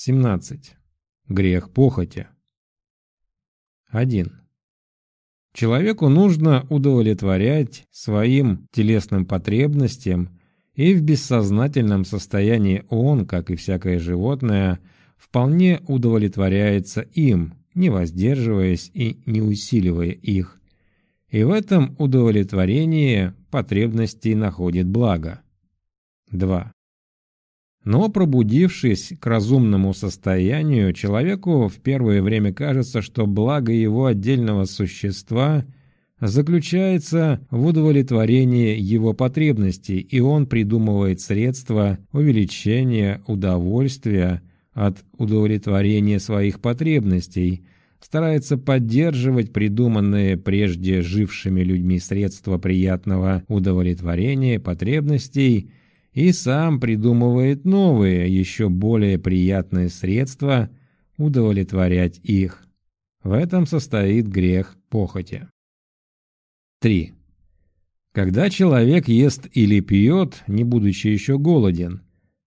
17. Грех похоти. 1. Человеку нужно удовлетворять своим телесным потребностям, и в бессознательном состоянии он, как и всякое животное, вполне удовлетворяется им, не воздерживаясь и не усиливая их. И в этом удовлетворении потребностей находит благо. 2. Но пробудившись к разумному состоянию, человеку в первое время кажется, что благо его отдельного существа заключается в удовлетворении его потребностей, и он придумывает средства увеличения удовольствия от удовлетворения своих потребностей, старается поддерживать придуманные прежде жившими людьми средства приятного удовлетворения потребностей – и сам придумывает новые, еще более приятные средства удовлетворять их. В этом состоит грех похоти. 3. Когда человек ест или пьет, не будучи еще голоден,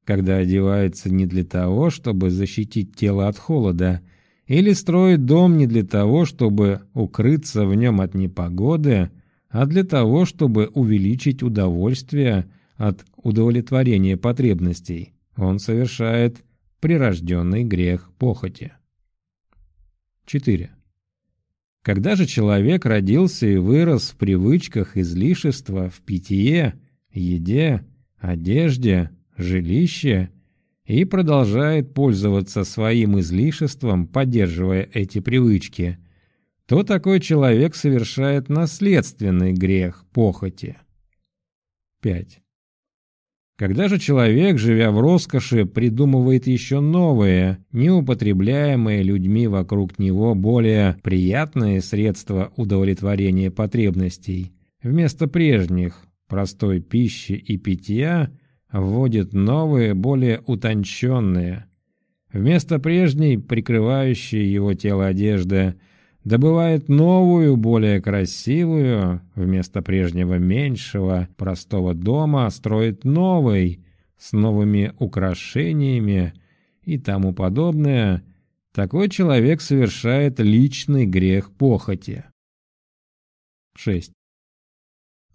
когда одевается не для того, чтобы защитить тело от холода, или строит дом не для того, чтобы укрыться в нем от непогоды, а для того, чтобы увеличить удовольствие – от удовлетворения потребностей, он совершает прирожденный грех похоти. 4. Когда же человек родился и вырос в привычках излишества, в питье, еде, одежде, жилище и продолжает пользоваться своим излишеством, поддерживая эти привычки, то такой человек совершает наследственный грех похоти. 5. Когда же человек, живя в роскоши, придумывает еще новые, неупотребляемые людьми вокруг него более приятные средства удовлетворения потребностей, вместо прежних простой пищи и питья вводит новые, более утонченные. Вместо прежней, прикрывающей его тело одежды, добывает новую, более красивую, вместо прежнего меньшего, простого дома строит новый, с новыми украшениями и тому подобное, такой человек совершает личный грех похоти. 6.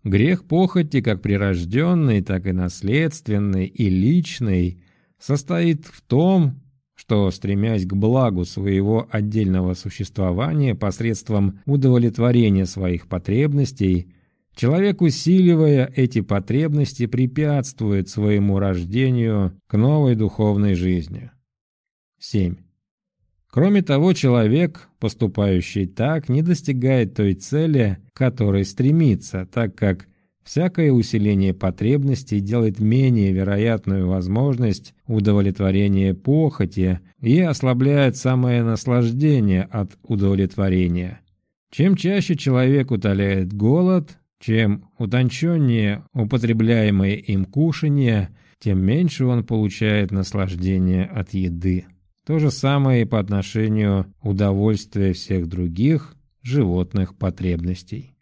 Грех похоти, как прирожденный, так и наследственный и личный, состоит в том, что, стремясь к благу своего отдельного существования посредством удовлетворения своих потребностей, человек, усиливая эти потребности, препятствует своему рождению к новой духовной жизни. 7. Кроме того, человек, поступающий так, не достигает той цели, к которой стремится, так как Всякое усиление потребностей делает менее вероятную возможность удовлетворения похоти и ослабляет самое наслаждение от удовлетворения. Чем чаще человек утоляет голод, чем утонченнее употребляемое им кушание, тем меньше он получает наслаждение от еды. То же самое и по отношению удовольствия всех других животных потребностей.